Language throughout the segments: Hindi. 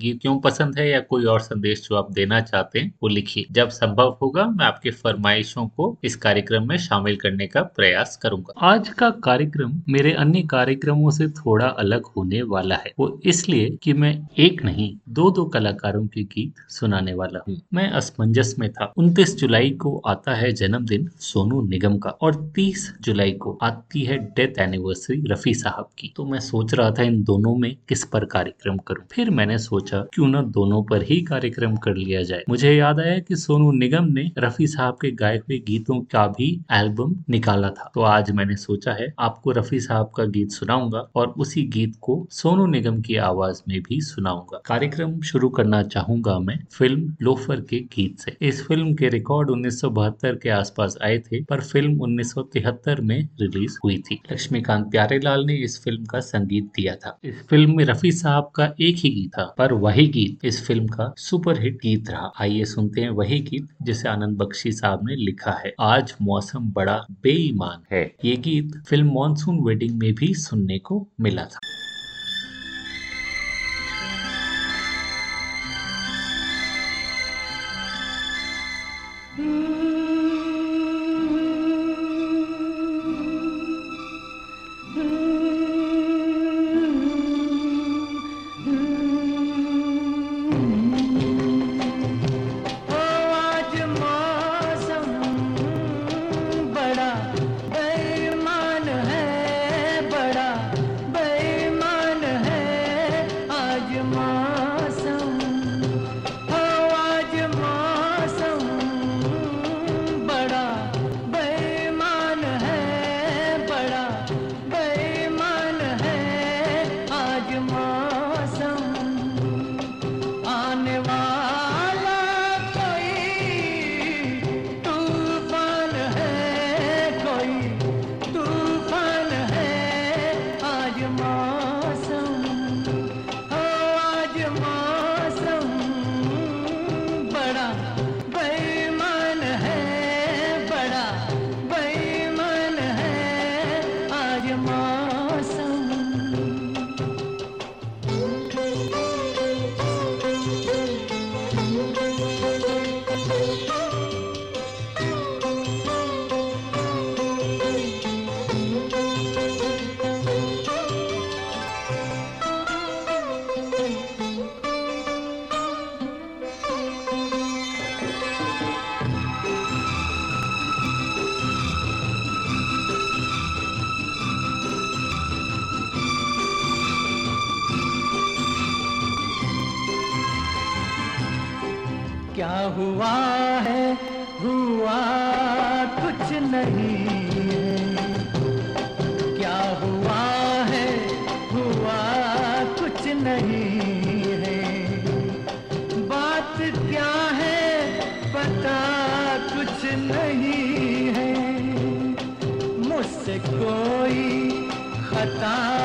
गीत क्यों पसंद है या कोई और संदेश जो आप देना चाहते हैं, वो लिखिए। जब संभव होगा, मैं आपके फरमाइशों को इस कार्यक्रम में शामिल करने का प्रयास करूँगा। आज का कार्यक्रम मेरे अन्य कार्यक्रमों से थोड़ा अलग होने वाला है। वो इसलिए कि मैं एक नहीं दो दो कलाकारों के गीत सुनाने वाला हूँ। मैं असमंजस में था। उनतीस जुलाई को आता है जन्मदिन सोनू निगम का और तीस जुलाई को आती है डेथ एनिवर्सरी रफी साहब की। तो मैं सोच रहा था इन दोनों में किस पर कार्यक्रम करूँ। फिर मैंने सोचा क्यों न दोनों पर ही कार्यक्रम कर लिया जाए। मुझे याद आया कि सोनू निगम ने रफी साहब के गाए हुए गीतों का भी एल्बम निकाला था। तो आज मैंने सोचा है, आपको रफी साहब का गीत सुनाऊँगा और उसी गीत को सोनू निगम की आवाज़ में भी सुनाऊँगा। कार्यक्रम शुरू करना चाहूँगा मैं फ़िल्म लोफर के गीत से। इस फ़िल्म के रिकॉर्ड उन्नीस सौ बहत्तर के आसपास आए थे, पर फ़िल्म उन्नीस सौ तिहत्तर में रिलीज़ हुई थी। लक्ष्मीकांत प्यारेलाल ने इस फ़िल्म का संगीत दिया था। इस फ़िल्म में रफी साहब का एक ही गीत था, पर वही गीत इस फ़िल्म का सुपरहिट गीत रहा। आइए सुनते हैं वही गीत जिसे आनंद बख्शी साहब ने लिखा है। आज मौसम बड़ा बेईमान है। ये गीत फ़िल्म मॉनसून वेडिंग में भी सुनने को मिला था। आता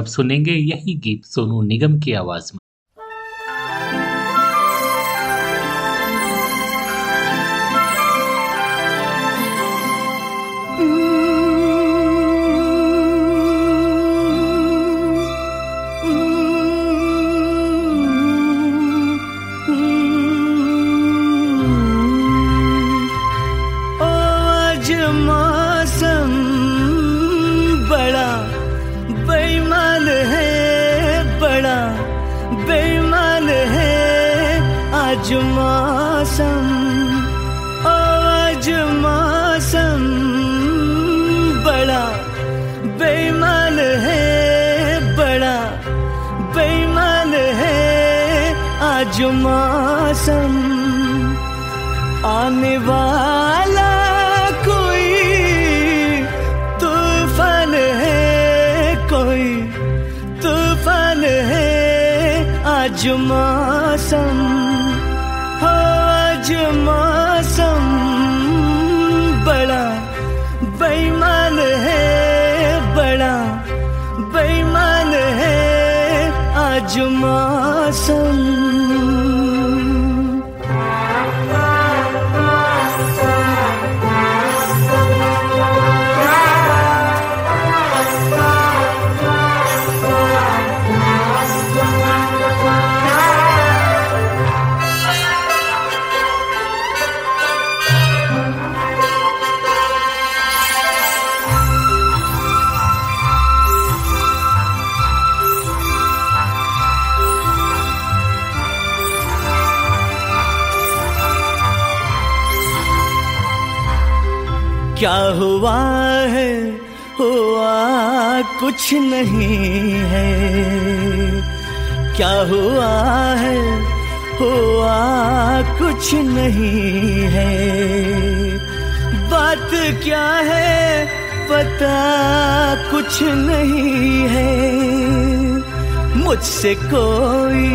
अब सुनेंगे यही गीत सोनू निगम की आवाज़ में। मुझसे कोई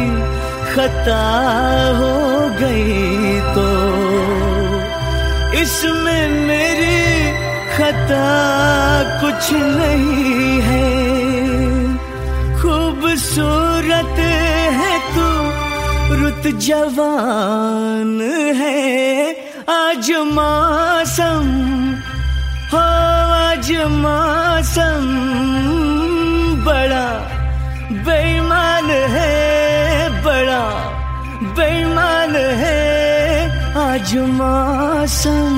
खता हो गई तो। इसमें मेरी खता कुछ नहीं है। खूबसूरत है तू, रुत जवान है। आज मौसम, हो आज मौसम बड़ा बेईमान है बड़ा बेईमान है आज मौसम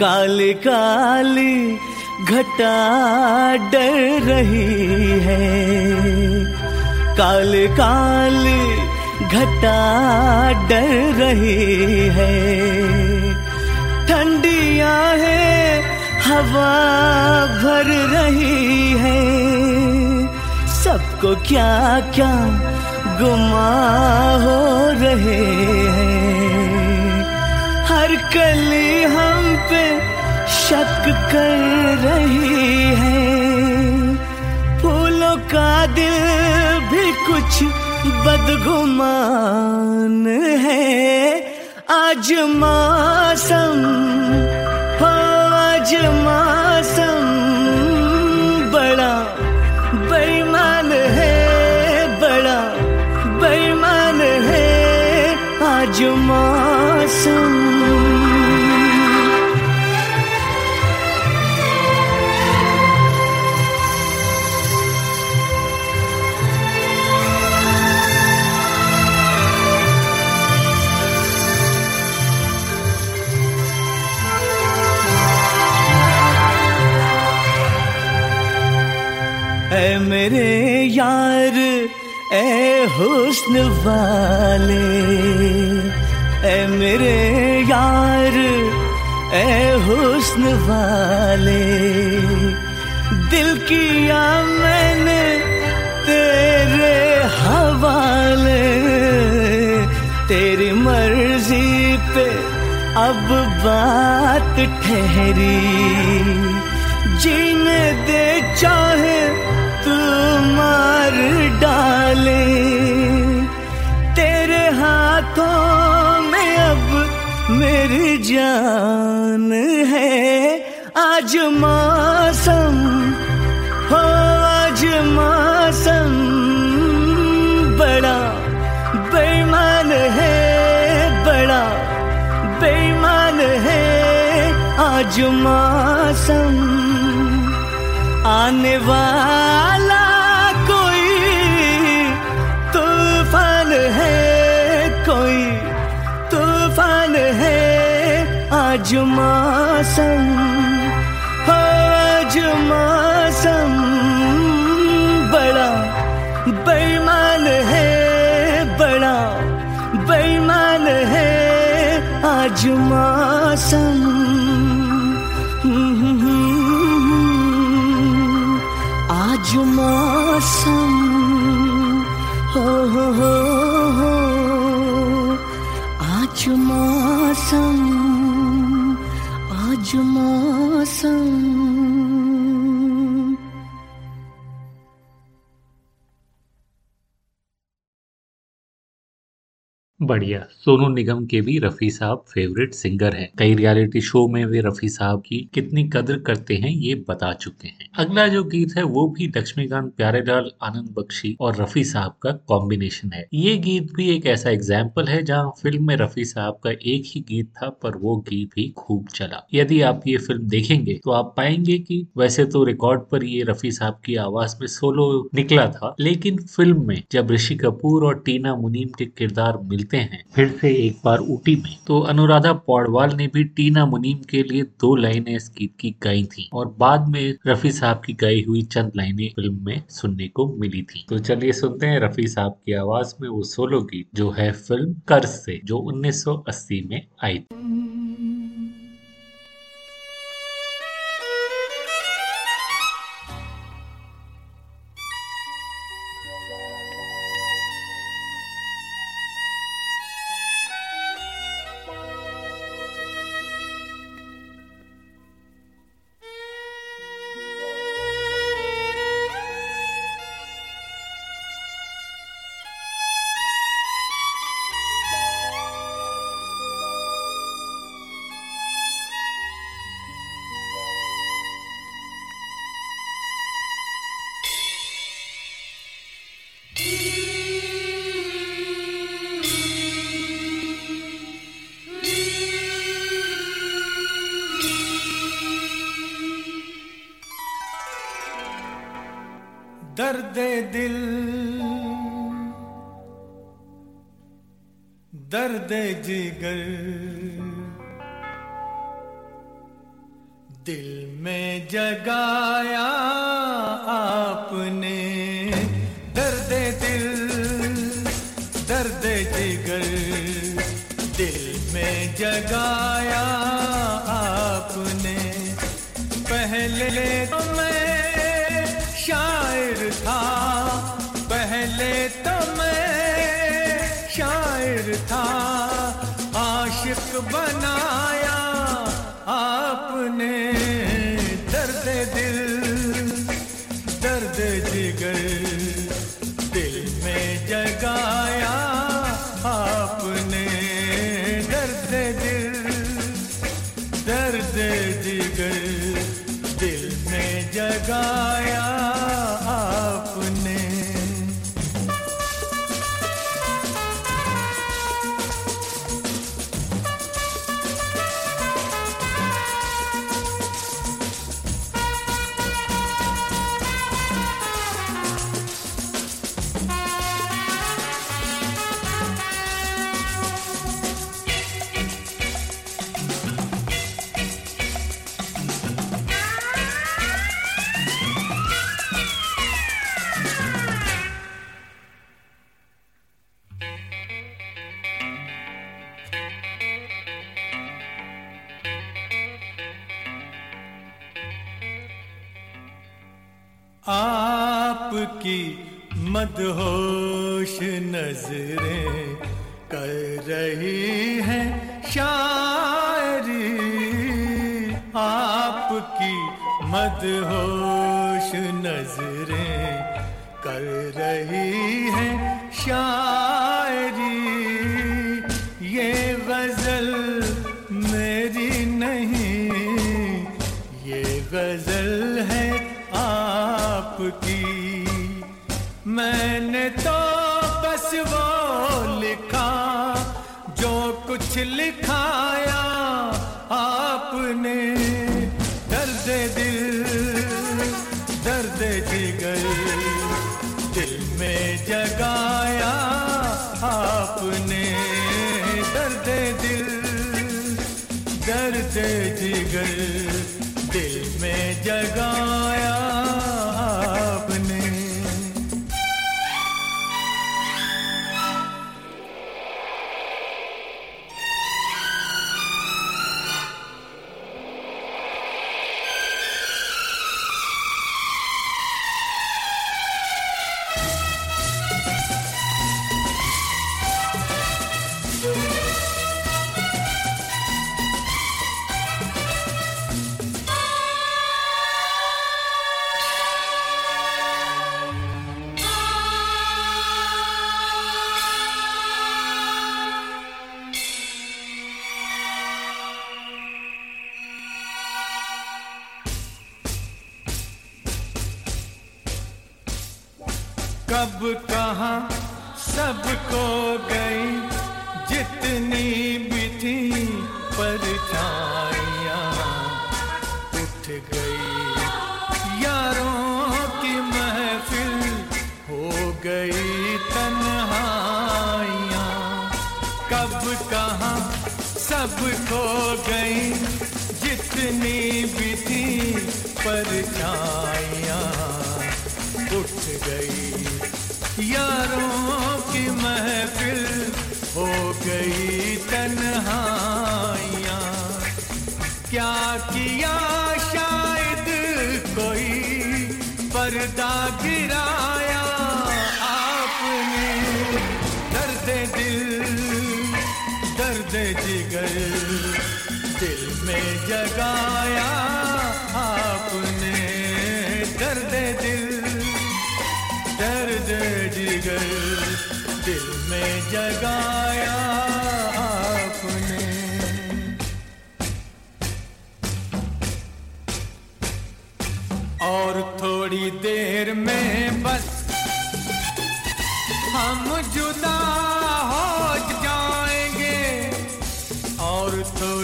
काली काली घटा डर रही है। काली काली घटा डर रही है। ठंडिया है, हवा भर रही है। सबको क्या क्या गुमा हो रहे हैं। हर कली हम पे शक कर रही है। फूलों का दिल भी कुछ बदगुमान है। आज मौसम हो, आज मौसम वाले। ए मेरे यार ए हुस्न वाले। दिल किया मैंने तेरे हवाले। तेरी मर्ज़ी पे अब बात ठहरी। जान है। आज मौसम, हो आज मौसम, बड़ा बेईमान है, बड़ा बेईमान है। आज मौसम, आने वाला आज मौसम हो आज बड़ा बेईमान है, बड़ा बेईमान है आज मौसम आज मौसम हो हो हो हो। मौसम। बढ़िया। सोनू निगम के भी रफी साहब फेवरेट सिंगर हैं। कई रियलिटी शो में वे रफी साहब की कितनी कदर करते हैं, ये बता चुके हैं। अगला जो गीत है, वो भी लक्ष्मीकांत प्यारेलाल आनंद बख्शी और रफी साहब का कॉम्बिनेशन है। ये गीत भी एक ऐसा एग्ज़ाम्पल है, जहाँ फ़िल्म में रफी साहब का एक ही गीत था, पर वो गीत भी खूब चला। यदि आप ये फ़िल्म देखेंगे तो आप पाएँगे की वैसे तो रिकॉर्ड पर ये रफी साहब की आवाज़ में सोलो निकला था, लेकिन फ़िल्म में जब ऋषि कपूर और टीना मुनीम के किरदार मिलते हैं, फिर से एक बार ऊटी में। तो अनुराधा पौडवाल ने भी टीना मुनीम के लिए दो लाइनें इस गीत की गाई थी और बाद में रफी साहब की गाई हुई चंद लाइनें फ़िल्म में सुनने को मिली थी। तो चलिए सुनते हैं रफी साहब की आवाज़ में वो सोलो गीत जो है फ़िल्म कर्ज से, जो 1980 में आई थी। पहले तो मैं शायर था।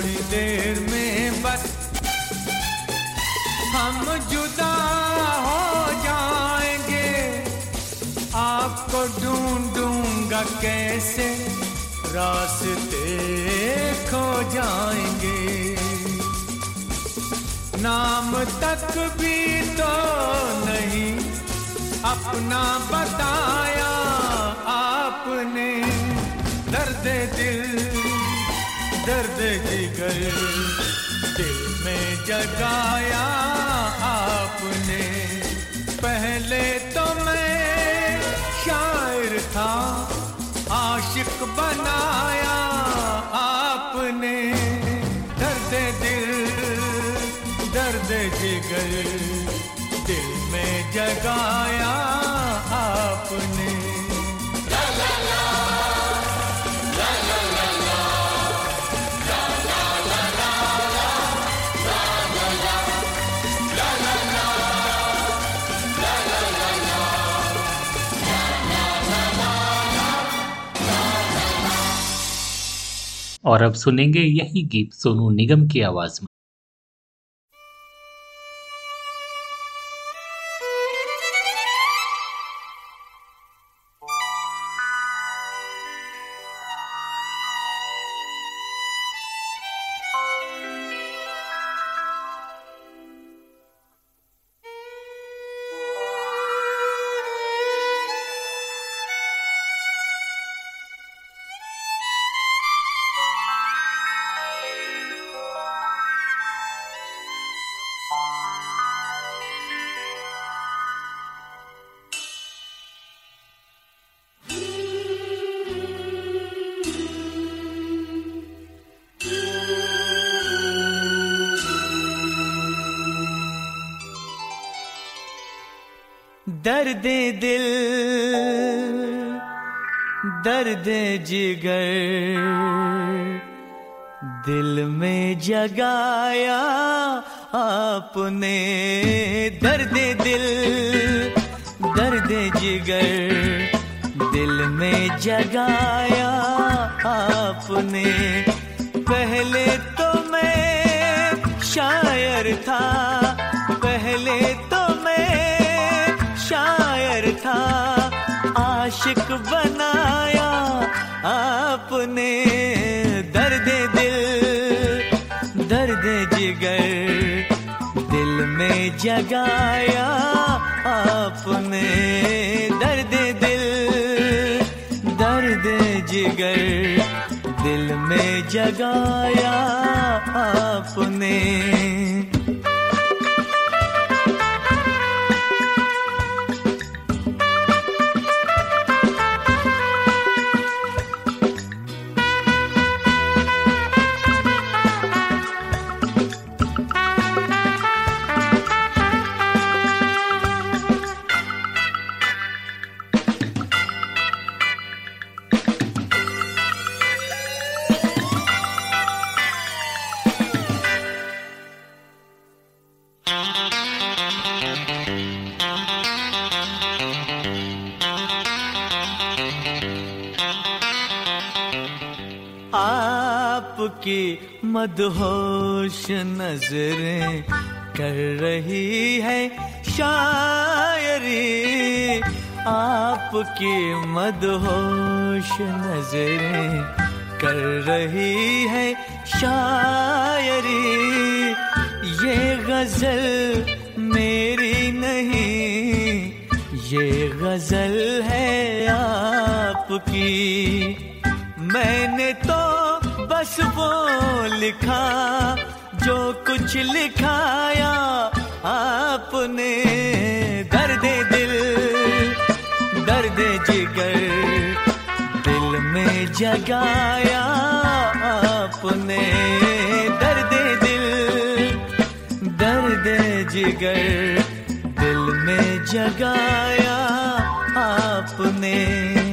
थोड़ी देर में बस हम जुदा हो जाएँगे। आपको ढूंढूँगा कैसे? रास्ते खो जाएँगे। नाम तक भी तो नहीं अपना बताया आपने। दर्द दिल दर्द जिगर दिल में जगाया आपने। पहले तो मैं शायर था, आशिक बनाया आपने। दर्द दिल, दर्द जिगर। दिल में जगाया और अब सुनेंगे यही गीत सोनू निगम की आवाज़ में। दर्द जिगर दिल में जगाया आपने। दर्द दिल, दर्द जिगर दिल में जगाया आपने। पहले तो मैं शायर था आशिक बनाया आपने दर्द दिल, दर्द जिगर दिल में जगाया आपने दर्द दिल, दर्द जिगर दिल में जगाया आपने मदहोश नज़रें कर रही है शायरी। आपकी मदहोश नज़रें कर रही है शायरी। ये गज़ल मेरी नहीं, ये गज़ल है आपकी। मैंने तो बस वो लिखा, जो कुछ लिखाया आपने। दर्द दिल, दर्द जिगर, दिल में जगाया आपने। दर्द दिल, दर्द जिगर, दिल में जगाया आपने।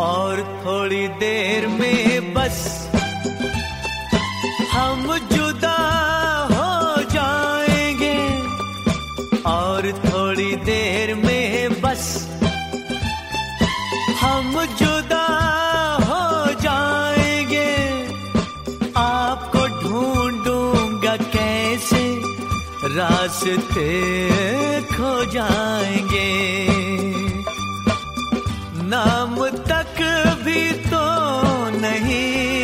और थोड़ी देर में बस हम जुदा हो जाएँगे। और थोड़ी देर में बस हम जुदा हो जाएँगे। आपको ढूंढूँगा कैसे? रास्ते खो जाएँगे। नाम भी तो नहीं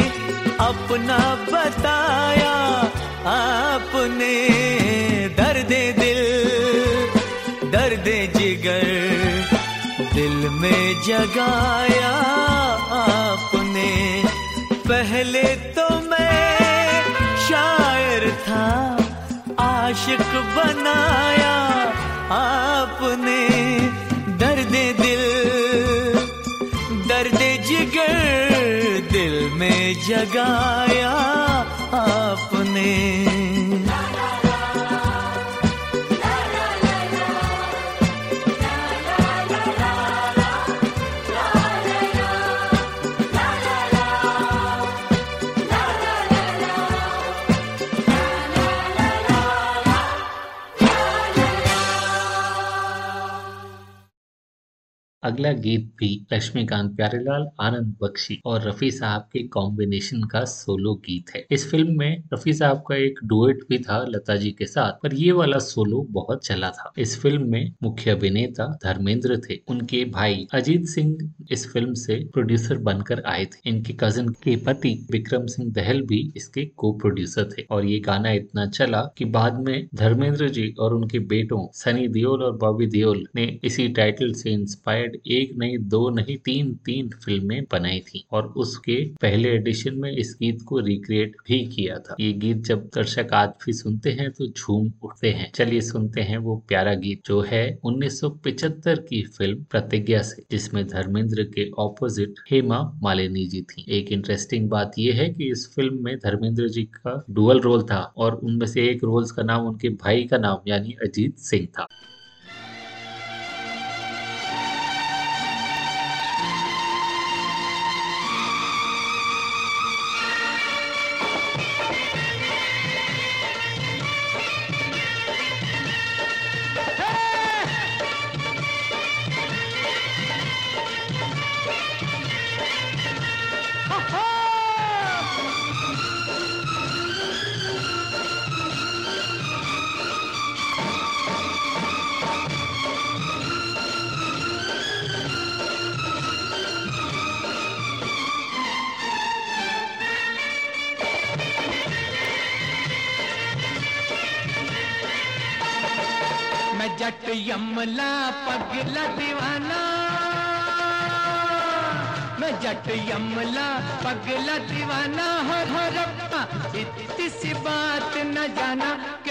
अपना बताया आपने दर्द दिल, दर्द जिगर, दिल में जगाया आपने। पहले तो मैं शायर था, आशिक बनाया आपने। दर्द दिल जिगर दिल में जगाया आपने। अगला गीत भी लक्ष्मीकांत प्यारेलाल, आनंद बख्शी और रफी साहब के कॉम्बिनेशन का सोलो गीत है। इस फ़िल्म में रफी साहब का एक डुएट भी था लता जी के साथ, पर ये वाला सोलो बहुत चला था। इस फ़िल्म में मुख्य अभिनेता धर्मेंद्र थे। उनके भाई अजीत सिंह इस फ़िल्म से प्रोड्यूसर बनकर आए थे। इनके कजिन के पति विक्रम सिंह दहल भी इसके को प्रोड्यूसर थे। और ये गाना इतना चला कि बाद में धर्मेंद्र जी और उनके बेटों सनी दियोल और बॉबी दियोल ने इसी टाइटल से इंस्पायर्ड एक नहीं दो नहीं, तीन तीन फ़िल्में बनाई थी और उसके पहले एडिशन में इस गीत को रिक्रिएट भी किया था। ये गीत जब दर्शक आज भी सुनते हैं तो झूम उठते हैं। चलिए सुनते हैं वो प्यारा गीत जो है 1975 की फ़िल्म प्रतिज्ञा से, जिसमें धर्मेंद्र के ऑपोजिट हेमा मालिनी जी थी। एक इंटरेस्टिंग बात यह है कि इस फ़िल्म में धर्मेंद्र जी का डुअल रोल था और उनमें से एक रोल्स का नाम उनके भाई का नाम यानी अजीत सिंह था।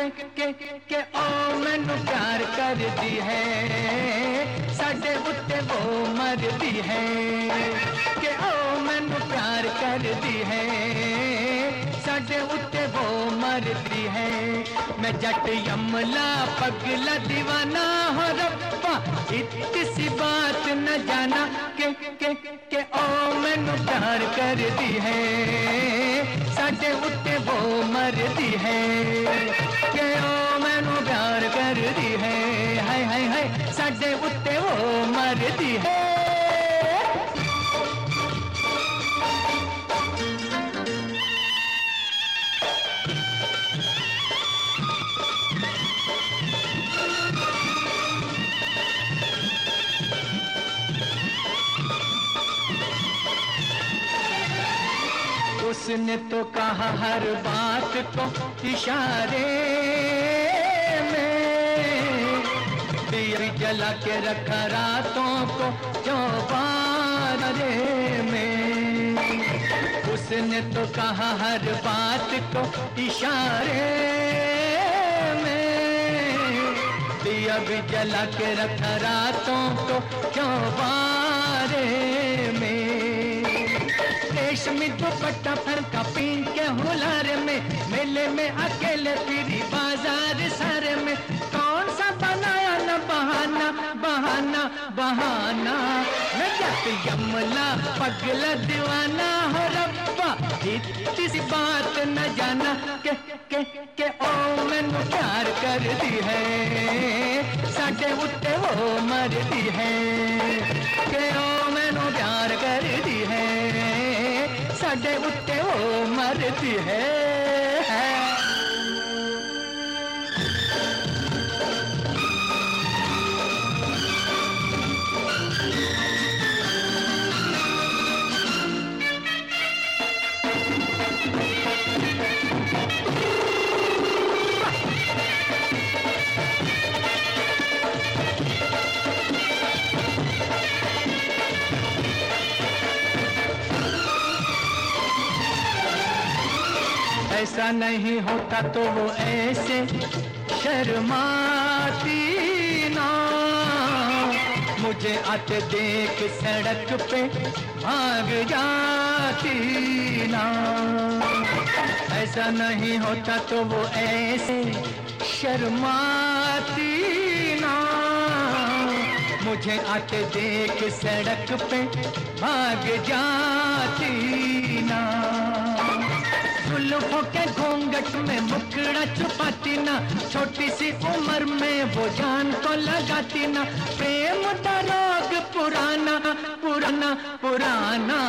के के, ओ, मैनू प्यार कर दी है। साडे उत्ते वो मर है। के, ओ, मैनू प्यार कर दी है। साडे उत्ते वो है। मैं जट यमला पगला दीवाना हो रब्बा इतनी सी बात न जाना। के के के, ओ, मैनू प्यार कर दी है। साडे उत्ते वो मरदी है। ਕਿ ਉਹ ਮੈਨੂੰ ਪਿਆਰ ਕਰਦੀ ਹੈ ਹਾਏ ਹਾਏ ਹਾਏ ਸਾਡੇ ਉੱਤੇ ਉਹ ਮਰਦੀ ਹੈ उसने तो कहा हर बात को इशारे में। जला के रखा रातों को चौबारे में। उसने तो कहा हर बात को इशारे में। दिया जला के रखा रातों को चौबारे रेशमी दुपट्टा फरका पीन के हुलार में। मेले में अकेले फिरी बाज़ार सारे में। कौन सा बनाया न बहाना बहाना बहाना। मैं यमला पगला दीवाना हो रब्बा। इतनी सी बात न जाना के के के, ओ, मैनू प्यार कर दी है। साडे उत्ते वो मरदी है। के, ओ, मैनू प्यार कर दी खड़े उठे वो मरती है, है। ऐसा नहीं होता तो वो ऐसे शर्माती ना। मुझे आते देख सड़क पे भाग जाती ना। ऐसा नहीं होता तो वो ऐसे शर्माती ना। मुझे आते देख सड़क पे भाग जाती ना। जुल्फों के घूंघट में मुखड़ा छुपाती ना। छोटी सी उम्र में वो जान को लगाती ना। प्रेम का रोग पुराना पुराना पुराना।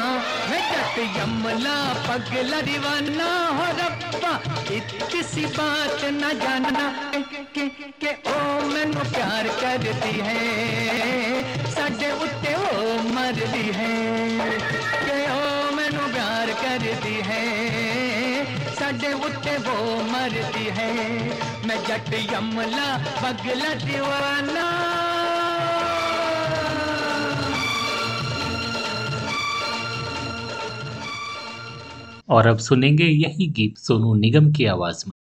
जट यमला पगला दीवाना। हो रब्बा इतनी सी बात न जानना। के, के, के ओ मैनू प्यार करती है। साढ़े उत्ते ओ मरदी है। दे उठे वो मरती है। मैं जट यमला बगला दीवाना। और अब सुनेंगे यही गीत सोनू निगम की आवाज़ में।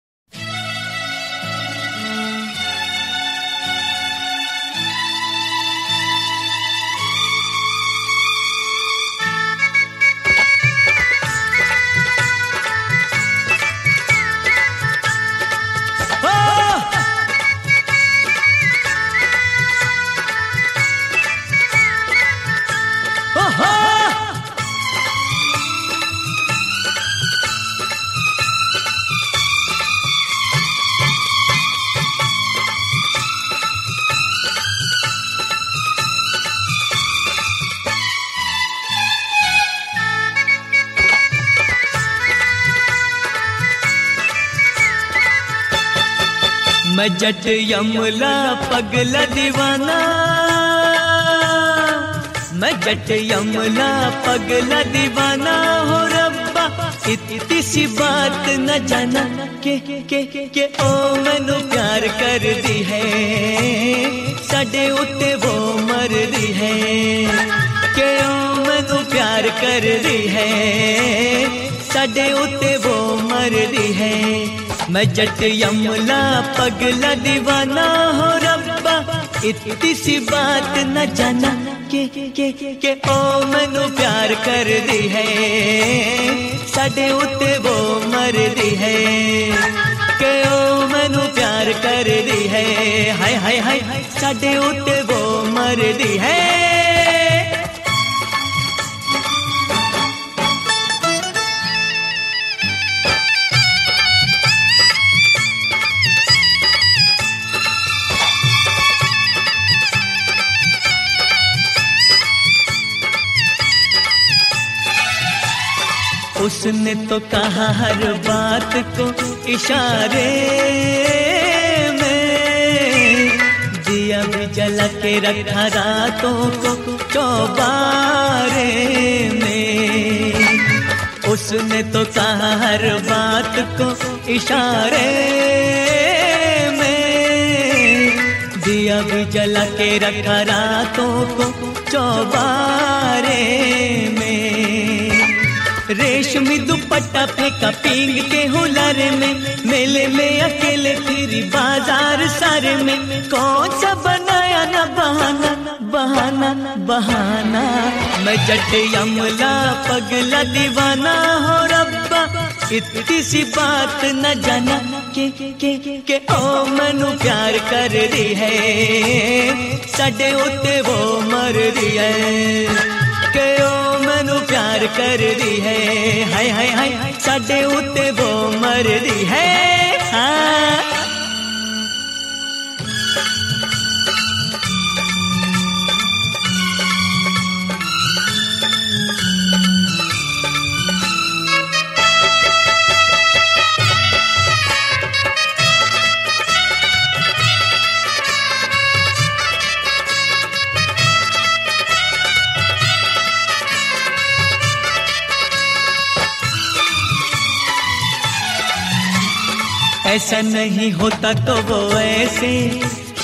जट यमला पगला दीवाना। मैं जट यमला पगला दीवाना हो रब्बा। इतनी सी बात न जाना के के के, ओ, मैनू प्यार कर दी है। साडे उत्ते वो मर दी है। के, ओ, मैनू प्यार कर दी है। साडे उत्ते वो मर दी है। मैं जट यमला पगला दीवाना हो रब्बा। इतनी सी बात न जाना के के के ओ मैनू प्यार कर दी है। साडे उत्ते वो मर दी है। के ओ मैनू प्यार कर दी है। हाय हाय हाय साडे उत्ते वो मर दी है। उसने तो कहा हर बात को इशारे में। दिया भी जला के रखा रातों को चौबारे में। उसने तो कहा हर बात को इशारे में। दिया भी जला के रखा रातों को चौबारे में। रेशमी दुपट्टा फेंका पींग के हुलर में। मेले में अकेले फिरी बाज़ार सारे में। कौन सा बनाया ना बहाना बहाना बहाना। मैं जट यमला, पगला दीवाना हो रब्बा। इतनी सी बात न जाना के के के ओ मनु प्यार कर रही है। साडे उत्ते वो मर रही है। के ओ प्यार कर दी है। हाय हाय हाय साडे उत्ते वो मर दी है। हाँ। ऐसा नहीं होता तो वो ऐसे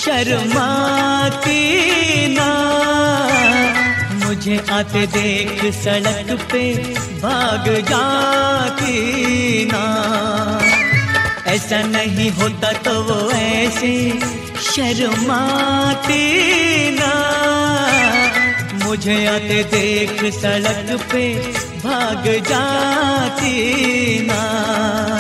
शर्माती ना मुझे आते देख सड़क पे भाग जाती ना ऐसा नहीं होता तो वो ऐसे शर्माती ना मुझे आते देख सड़क पे भाग जाती ना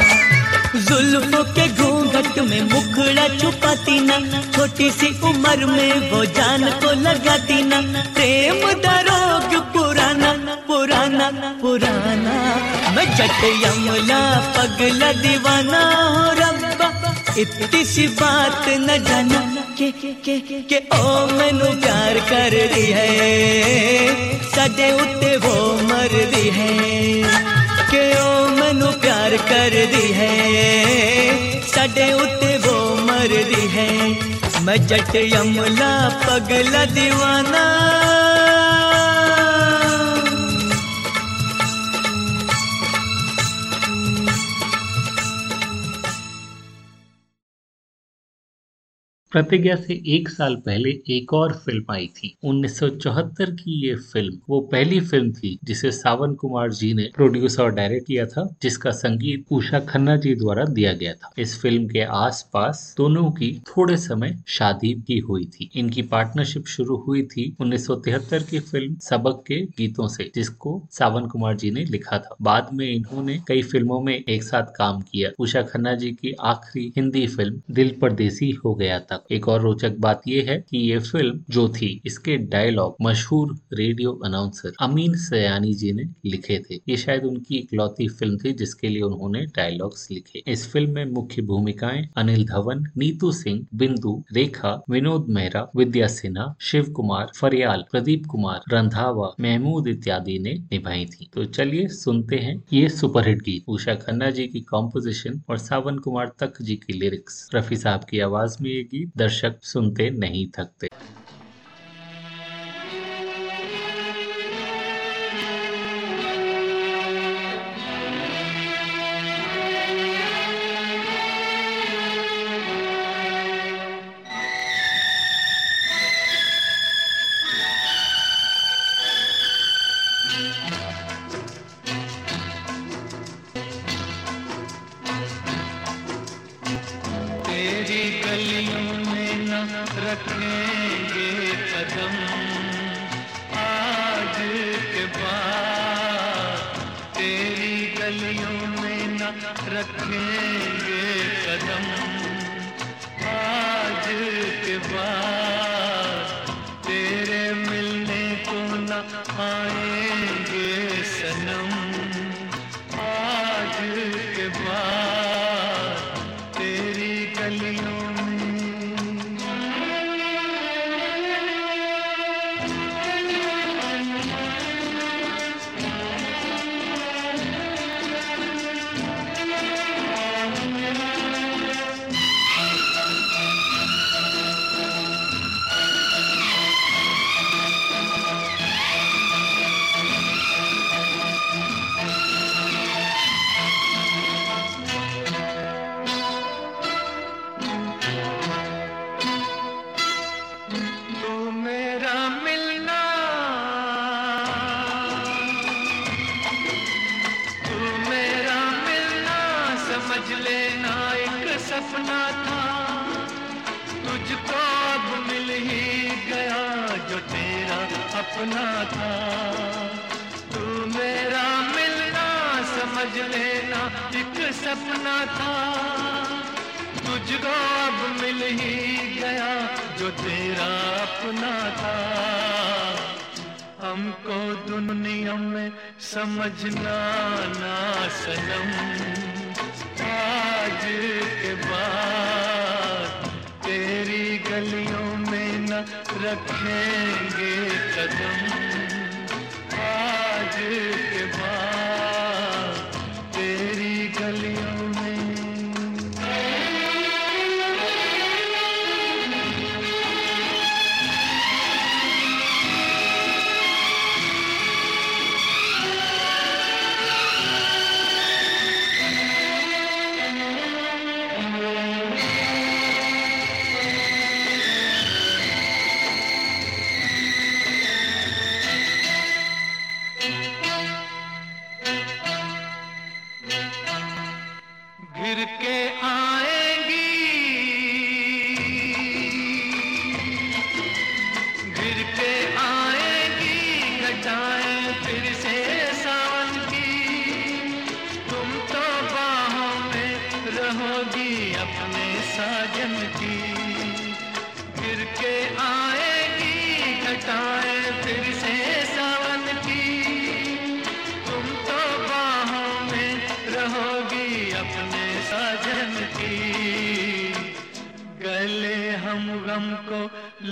में मुखड़ा छुपाती ना, छोटी सी उम्र में वो जान को लगाती ना। प्रेम दरोग पुराना पुराना पुराना। मैं जट यमला पगला दीवाना हो रब्बा। इतनी सी बात न जाना के के के ओ मैनू प्यार कर रही है। साडे उत्ते वो मर रही है। कि ओ मैनू प्यार कर दी है। साडे उत्ते वो मर दी है। मैं जट यमला पगला दीवाना। प्रतिज्ञा से एक साल पहले एक और फ़िल्म आई थी। 1974 की ये फ़िल्म, वो पहली फ़िल्म थी जिसे सावन कुमार जी ने प्रोड्यूस और डायरेक्ट किया था, जिसका संगीत उषा खन्ना जी द्वारा दिया गया था। इस फ़िल्म के आसपास दोनों की थोड़े समय शादी भी हुई थी। इनकी पार्टनरशिप शुरू हुई थी 1973 की फ़िल्म सबक के गीतों से, जिसको सावन कुमार जी ने लिखा था। बाद में इन्होंने कई फ़िल्मों में एक साथ काम किया। उषा खन्ना जी की आखिरी हिंदी फ़िल्म दिल परदेसी हो गया था। एक और रोचक बात यह है कि ये फ़िल्म जो थी, इसके डायलॉग मशहूर रेडियो अनाउंसर अमीन सयानी जी ने लिखे थे। ये शायद उनकी इकलौती फ़िल्म थी जिसके लिए उन्होंने डायलॉग्स लिखे। इस फ़िल्म में मुख्य भूमिकाएँ अनिल धवन, नीतू सिंह, बिंदु, रेखा, विनोद मेहरा, विद्या सिन्हा, शिव कुमार, फरियाल, प्रदीप कुमार, रंधावा, महमूद इत्यादि ने निभाई थी। तो चलिए सुनते हैं ये सुपरहिट गीत। उषा खन्ना जी की कॉम्पोजिशन और सावन कुमार तक जी की लिरिक्स रफी साहब की आवाज़ में ये गीत दर्शक सुनते नहीं थकते। समझना ना सनम। आज के बाद तेरी गलियों में न रखेंगे कदम। आज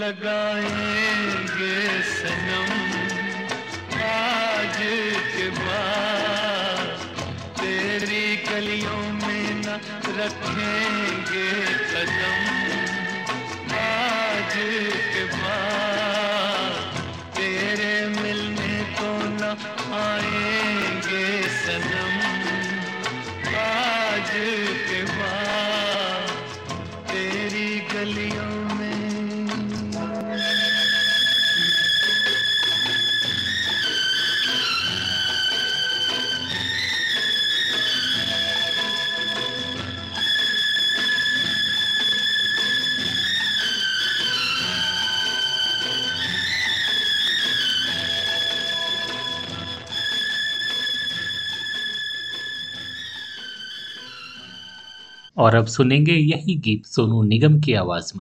लगा और अब सुनेंगे यही गीत सोनू निगम की आवाज़ में।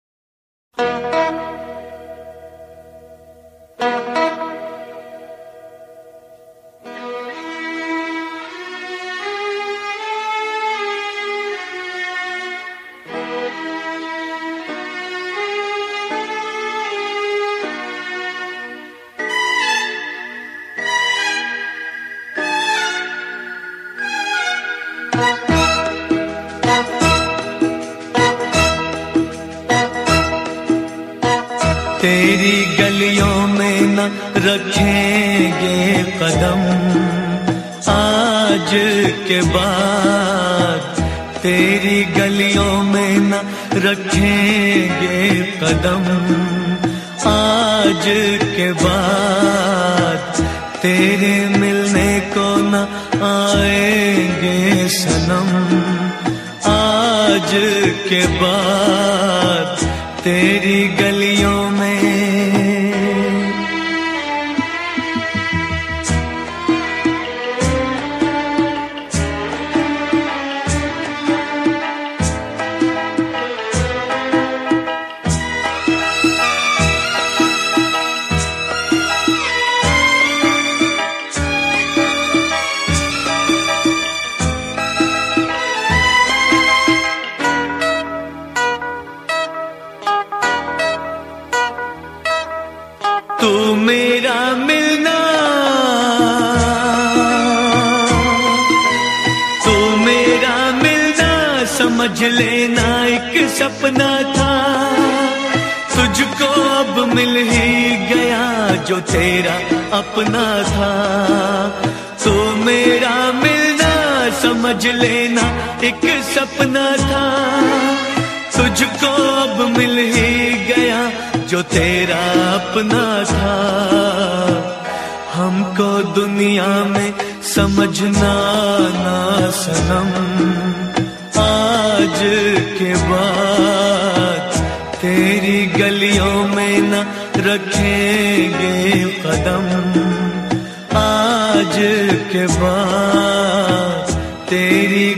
आना सनम। आज के बाद तेरी गलियों में न रखेंगे कदम। आज के बाद तेरी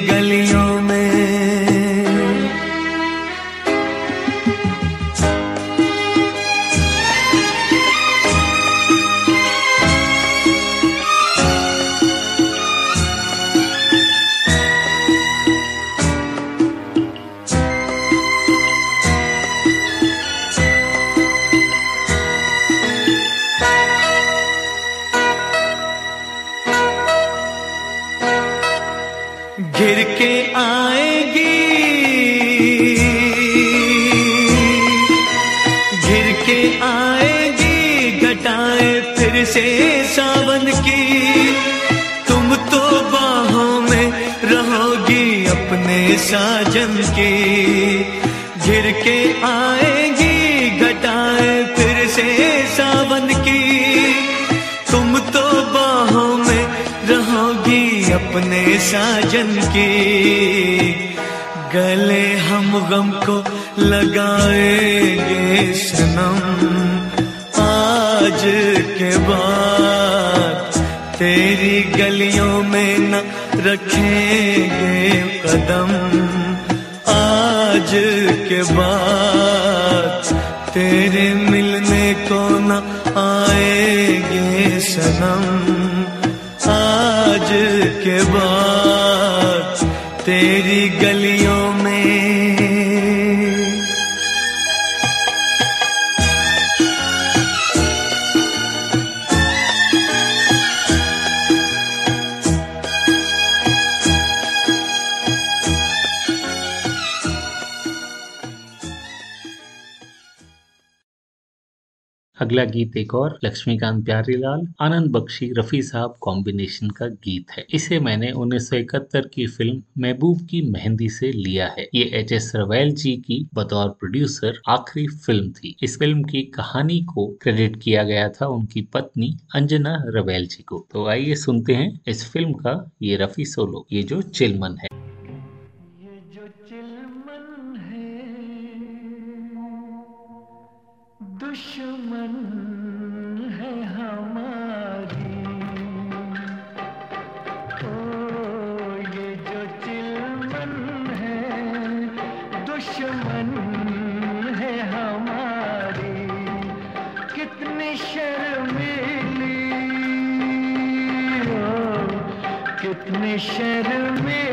साजन की घिर के आएगी, घटाए फिर से सावन की। तुम तो बाहों में रहोगी अपने साजन की। गले हम गम को लगाएँगे सनम। आज के बाद तेरी गलियों में न रखेंगे कदम आज के बाद। तेरे मिलने को न आएँगे सनम आज के बाद। तेरी गलियों अगला गीत एक और, लक्ष्मीकांत प्यारीलाल, आनंद बख्शी, रफी साहब कॉम्बिनेशन का गीत है। इसे मैंने उन्नीस सौ इकहत्तर की फ़िल्म महबूब की मेहंदी से लिया है। ये एच एस रवैल जी की बतौर प्रोड्यूसर आखिरी फ़िल्म थी। इस फ़िल्म की कहानी को क्रेडिट किया गया था उनकी पत्नी अंजना रवैल जी को। तो आइए सुनते हैं इस फ़िल्म का ये रफी सोलो ये जो चिलमन है, दुश्मन कितनी शर्मीली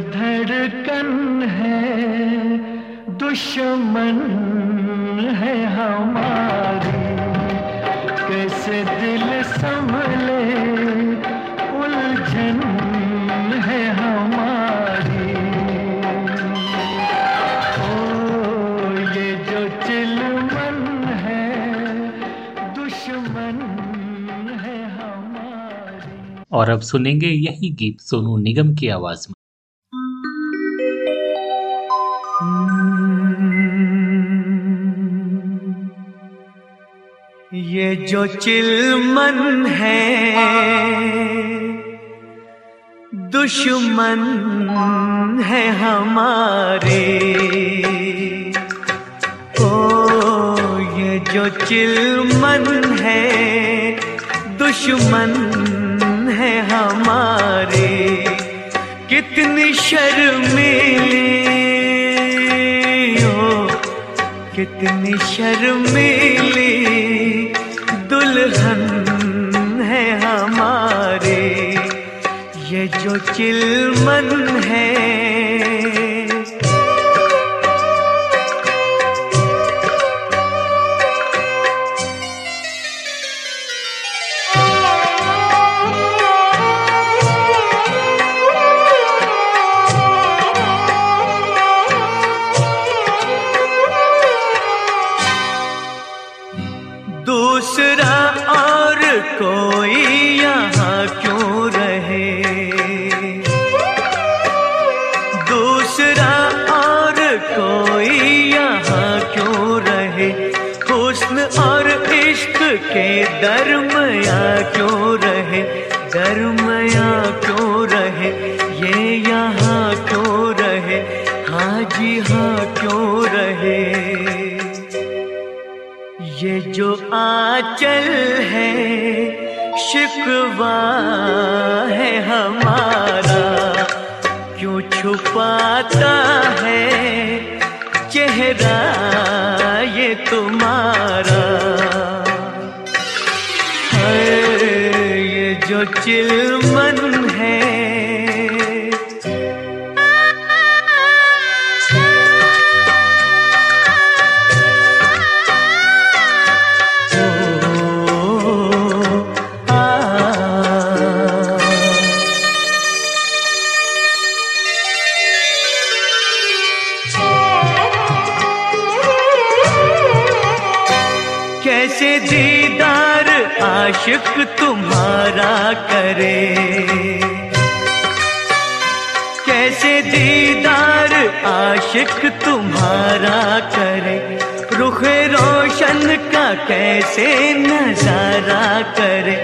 धड़कन है, दुश्मन है हमारी। कैसे दिल संभले, उलझन है हमारी। ओ, ये जो चिलमन है, दुश्मन और अब सुनेंगे यही गीत सोनू निगम की आवाज़ में। ये जो चिलमन है, दुश्मन है हमारे। ओ, ये जो चिलमन है, दुश्मन है हमारे। कितनी शर्मीली हो कितनी शर्मीली दुल्हन है हमारे ये जो चिलमन है। के दरमया क्यों रहे? दरमया क्यों रहे? ये यहाँ क्यों रहे? हाँ जी हाँ क्यों रहे? ये जो आचल है, शिकवा है हमारा। क्यों छुपाता है चेहरा ये तुम्हारा? ये करे कैसे दीदार आशिक तुम्हारा करे। रुख रोशन का कैसे नज़ारा करे।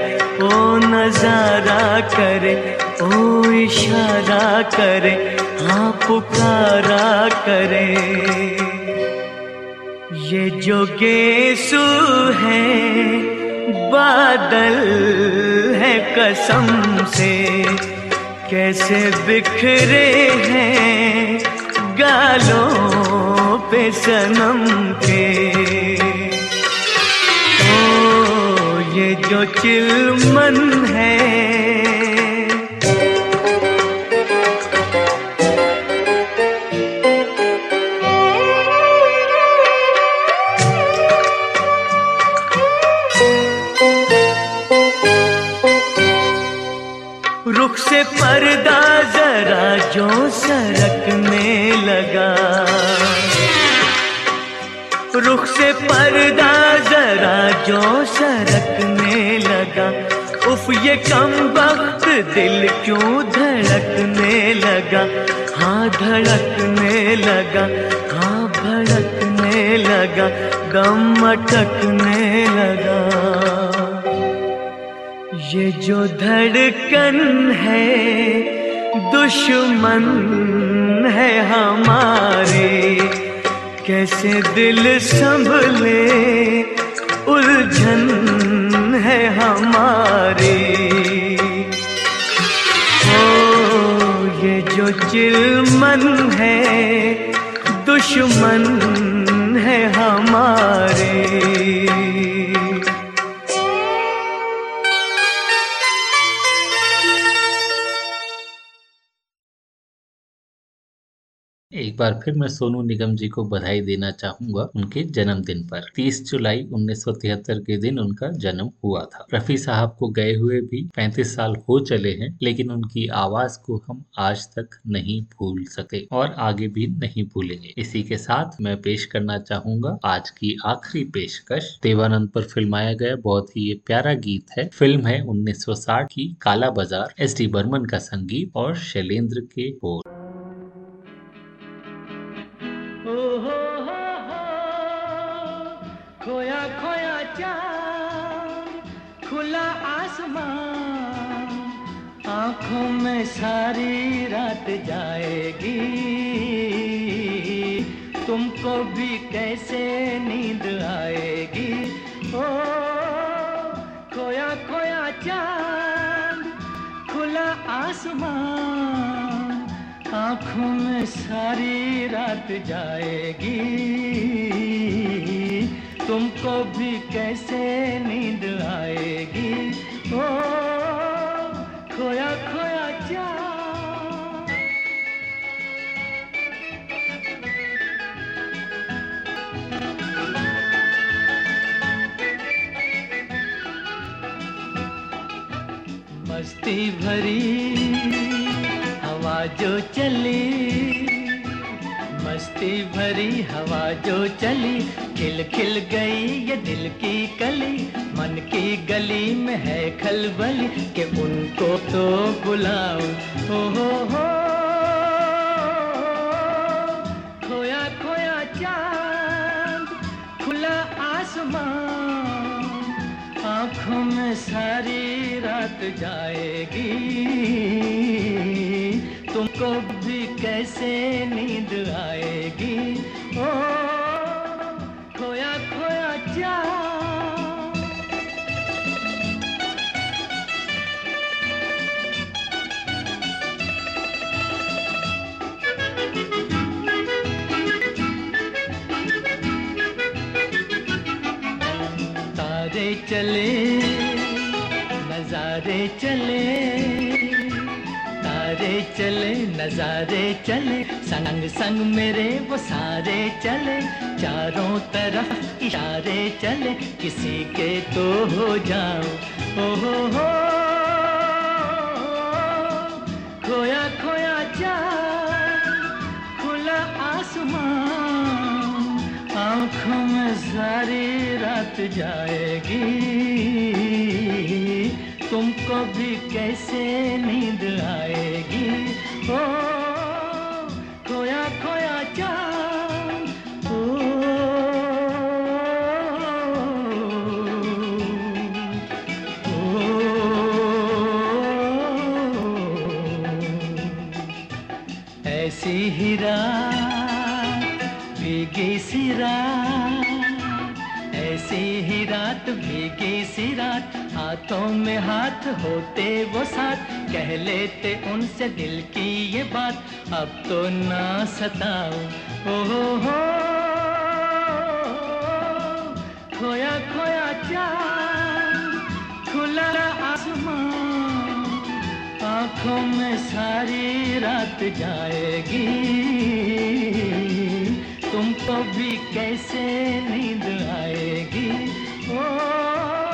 ओ नज़ारा करे, ओ इशारा करे हाँ पुकारा करे। ये जो गेसु है बादल है कसम से। कैसे बिखरे हैं गालों पे सनम के। ओ, ये जो चिलमन है पर्दा जरा जो सरकने लगा। रुख से पर्दा जरा जो सरकने लगा। उफ, ये कम वक्त दिल क्यों धड़कने लगा? हाँ धड़कने लगा हाँ भड़कने लगा दम अटकने लगा। ये जो धड़कन है, दुश्मन है हमारे। कैसे दिल संभले, उलझन है हमारी। ओ, ये जो चिलमन है, दुश्मन है हमारे। बार फिर मैं सोनू निगम जी को बधाई देना चाहूँगा उनके जन्मदिन पर। 30 जुलाई 1973 के दिन उनका जन्म हुआ था। रफी साहब को गए हुए भी 35 साल हो चले हैं, लेकिन उनकी आवाज़ को हम आज तक नहीं भूल सके और आगे भी नहीं भूलेंगे। इसी के साथ मैं पेश करना चाहूँगा आज की आखिरी पेशकश। देवानंद पर फिल्माया गया बहुत ही ये प्यारा गीत है। फ़िल्म है 1960 की काला बाज़ार, एस डी बर्मन का संगीत और शैलेंद्र के बोल। आसमान आँखों में सारी रात जाएगी। तुमको भी कैसे नींद आएगी? ओ खोया खोया चाँद, खुला आसमान। आँखों में सारी रात जाएगी। तुमको भी कैसे नींद आएगी? खोया खोया मस्ती भरी हवा जो चली मस्ती भरी हवा जो चली खिल खिल गई ये दिल की कली। मन की गली में है खलबली के उनको तो बुलाओ हो हो हो। खोया खोया चाँद, खुला आसमान। आँखों में सारी रात जाएगी। तुमको भी कैसे नींद आएगी? ओ खोया खोया तारे चले नजारे चले चले, नजारे चले, संग संग मेरे वो सारे चले, चारों तरफ़ इशारे चले, किसी के तो हो जाओ। ओ हो हो खोया खोया चाँद खुला आसमान, आँखों में सारी रात जाएगी। तुमको भी कैसे नींद आएगी? ओ खोया खोया चाँद हाथों में हाथ होते वो साथ। कह लेते उनसे दिल की ये बात। अब तो ना सताओ ओ हो, हो खोया खोया चाँद खुला आसमान। आँखों में सारी रात जाएगी। तुमको भी कैसे नींद आएगी? ओ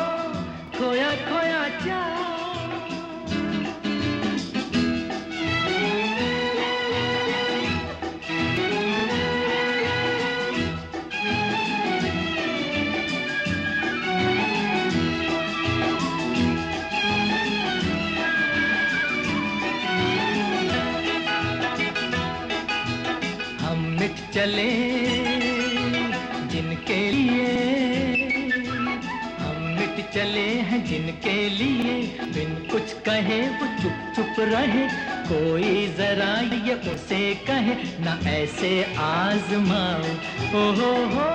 चले जिनके लिए हम मिट चले हैं, जिनके लिए बिन कुछ कहे, वो चुप चुप रहे। कोई जरा ये उसे कहे, ना ऐसे आजमाओ ओ हो हो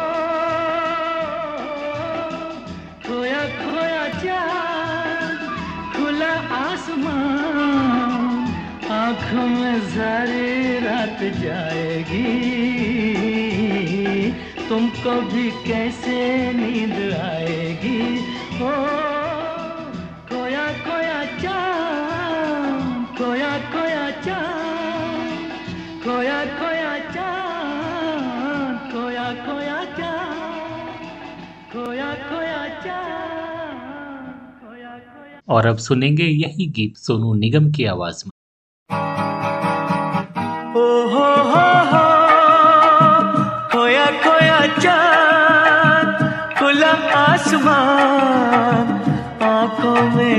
खोया खोया चाँद, खुला आसमान आँखों में सारी रात जाएगी। तुमको भी कैसे नींद आएगी? ओ खोया खोया चाँद, खोया खोया चाँद, खोया खोया चाँद, खोया खोया चाँद, खोया खोया खोया और अब सुनेंगे यही गीत सोनू निगम की आवाज़ में।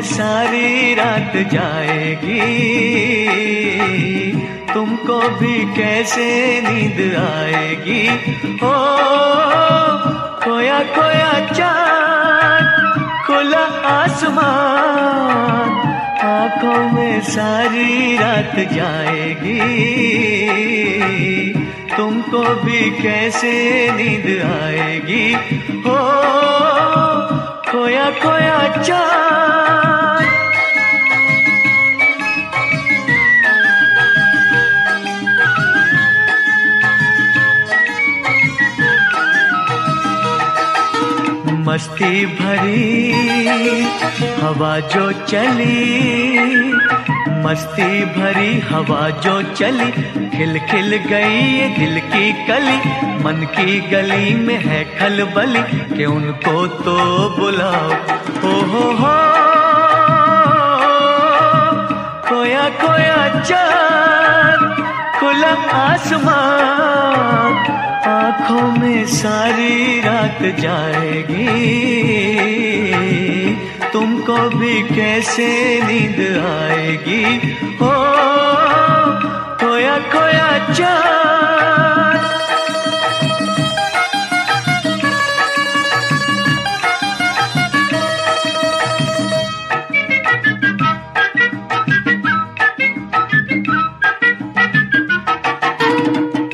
सारी रात जाएगी। तुमको भी कैसे नींद आएगी? ओ, खोया खोया चाँद, खुला आसमान। आँखों में सारी रात जाएगी। तुमको भी कैसे नींद आएगी? हो खोया खोया चाँद मस्ती भरी, हवा जो चली, मस्ती भरी, हवा जो चली, खिल खिल गई ये दिल की कली, मन की गली में है खलबली कि उनको तो बुलाओ। हो हो हो खोया खोया चाँद खुला आसमान आँखों में सारी रात जाएगी। तुमको भी कैसे नींद आएगी? हो, खोया खोया चाँद।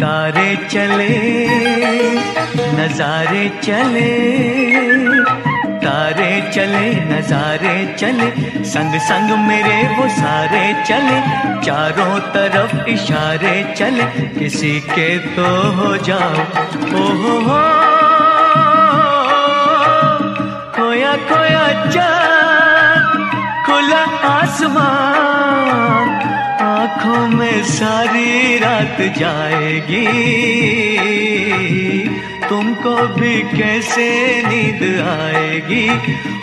तारे चले चले, तारे चले, नजारे चले, संग संग मेरे वो सारे चले, चारों तरफ़ इशारे चले, किसी के तो हो जाओ ओ हो हो, खोया खोया चाँद, खुला आसमान, आँखों में सारी रात जाएगी तुमको भी कैसे नींद आएगी?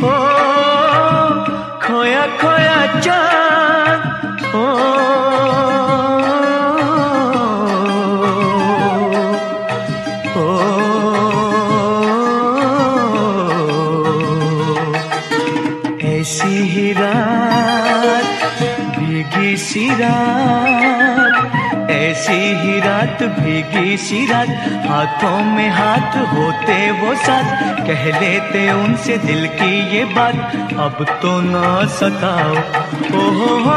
ओ खोया खोया चाँद रात भीगी सी हाथों में हाथ होते वो साथ। कह लेते उनसे दिल की ये बात। अब तो ना सताओ। ओ हो हो।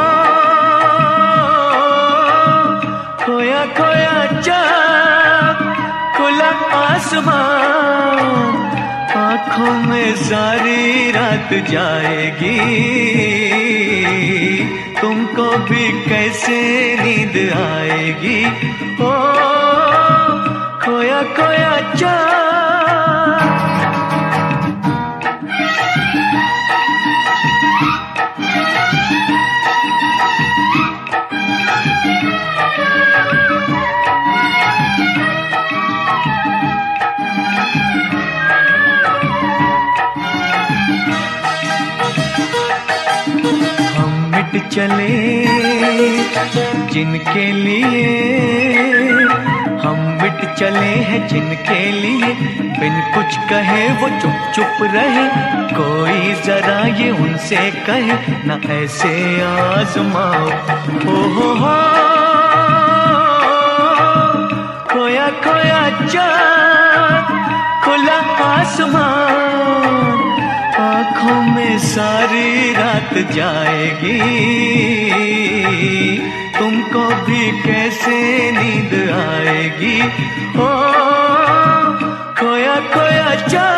खोया खोया चाँद, खुला आसमान। आँखों में सारी रात जाएगी। तुमको भी कैसे नींद आएगी? ओ खोया खोया चाँद चले, जिनके लिए हम मिट चले हैं, जिनके लिए बिन कुछ कहे वो चुप चुप रहे। कोई जरा ये उनसे कहे, ना ऐसे आजमाओ। हो हो हो, खोया खोया चाँद, खुला आसमान। आँखों में सारी रात जाएगी। तुमको भी कैसे नींद आएगी? ओ खोया खोया चाँद